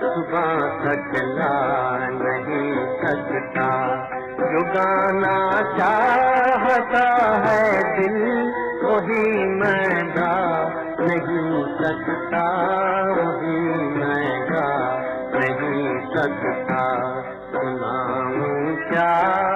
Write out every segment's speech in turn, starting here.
जुबा सकला नहीं सकता। जो गाना चाहता है दिल, वही मैं गा नहीं सकता। वही मैं नहीं सकता। सुनाऊं क्या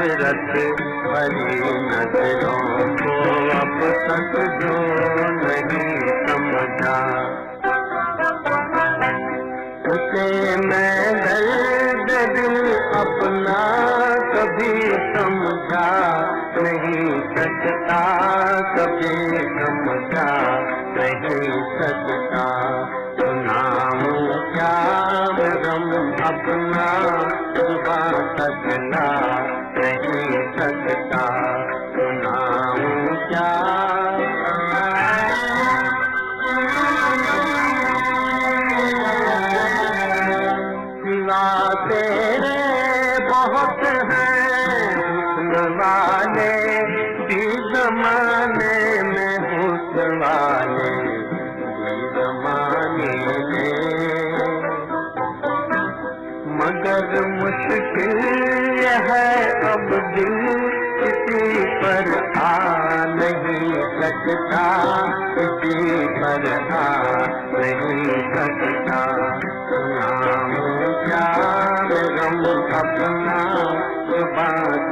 हसरत भरी नजरों को अब तक जो नहीं समझा। उसे मैं दर्द दिल अपना कभी समझा नहीं सकता कभी समझा नहीं सकता। सुनाऊं क्या अपना सुबह सकना जमाने में भी जमाने में मगर मुश्किल अब पर आ नहीं सकता किसी पर आ नहीं सकता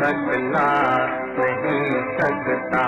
रखना नहीं सकता।